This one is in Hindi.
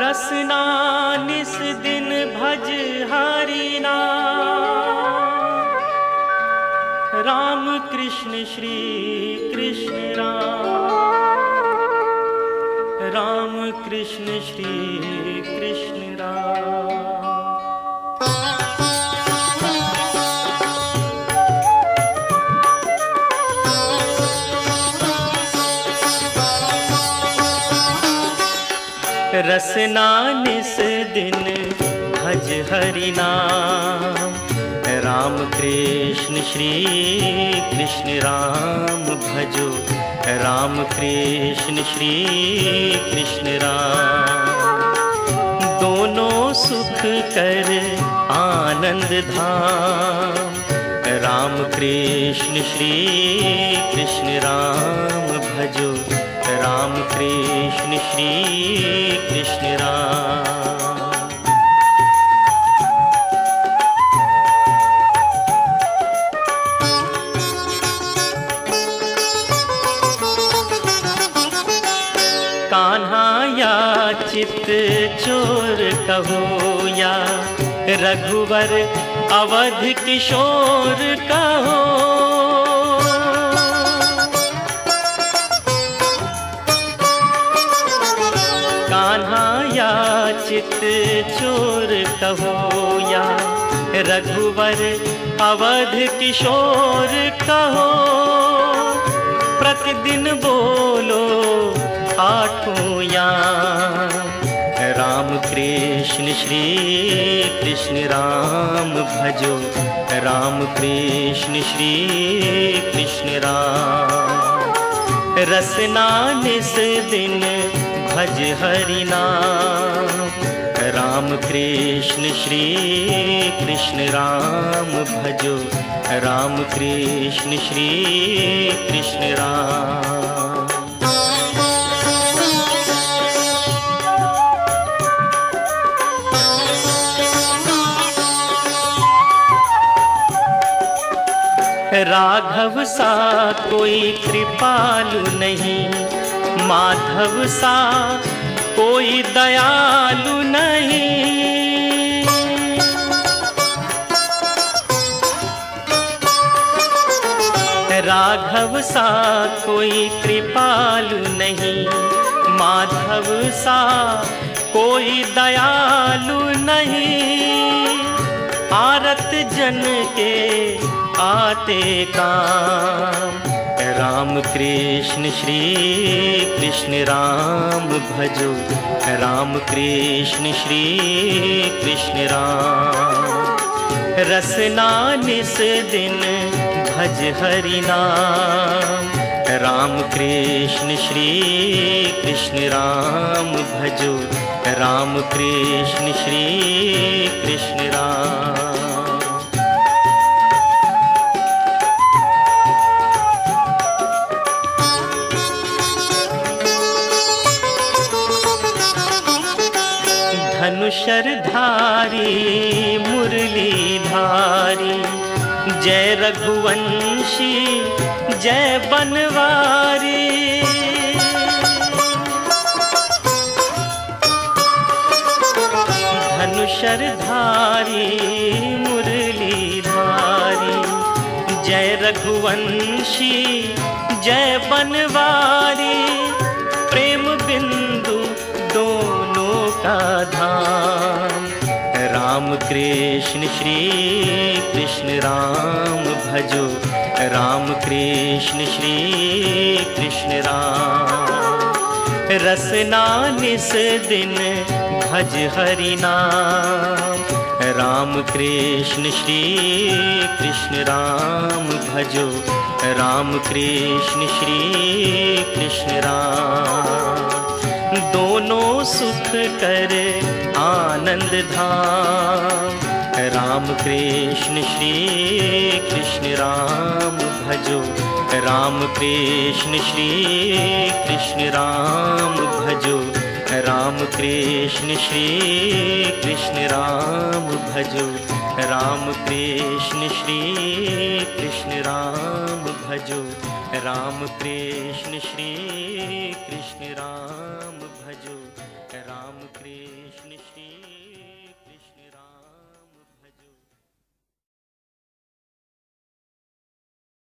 रसना, निस दिन भज हरिना। राम कृष्ण, श्री कृष्ण राम। राम कृष्ण, श्री कृष्ण राम। रसना निस दिन, भज हरि नाम। राम कृष्ण, श्री कृष्ण राम भजो। राम कृष्ण, श्री कृष्ण राम। दोनों सुख कर आनंद धाम। राम कृष्ण, श्री कृष्ण राम भजो। राम कृष्ण श्री कृष्ण राम। चित कहो या? रघुवर अवध किशोर कहो कहो या रघुवर अवध किशोर कहो, प्रतिदिन बोलो आठों या राम कृष्ण, श्री कृष्ण राम भजो, राम कृष्ण, श्री कृष्ण राम। रसना निस दिन भज हरि नाम राम कृष्ण श्री कृष्ण राम भजो। राम कृष्ण श्री कृष्ण राम। राघव सा कोई कृपालु नहीं, माधव सा कोई दयालु नहीं। राघव सा कोई कृपालु नहीं। माधव सा कोई दयालु नहीं। आरत जन के आते काम। राम कृष्ण श्री कृष्ण राम भजो। राम कृष्ण श्री कृष्ण राम। रसना निस दिन भज हरि नाम। राम कृष्ण श्री कृष्ण राम भजो। राम कृष्ण श्री कृष्ण राम धनुषरधारी मुरली धारी जय रघुवंशी, जय बनवारी। धनुषरधारी मुरली धारी जय रघुवंशी, जय बनवारी। प्रेम बिंदु का धाम राम कृष्ण श्री कृष्ण राम भजो। राम कृष्ण श्री कृष्ण राम। रसना निस दिन भज हरि नाम। राम कृष्ण श्री कृष्ण राम भजो। राम कृष्ण श्री कृष्ण राम। दोनों सुख कर आनंद धाम। राम कृष्ण श्री कृष्ण राम भजो। राम कृष्ण श्री कृष्ण राम भजो। राम कृष्ण श्री कृष्ण राम भजो। राम कृष्ण श्री कृष्ण राम भजो। राम कृष्ण श्री कृष्ण राम भजो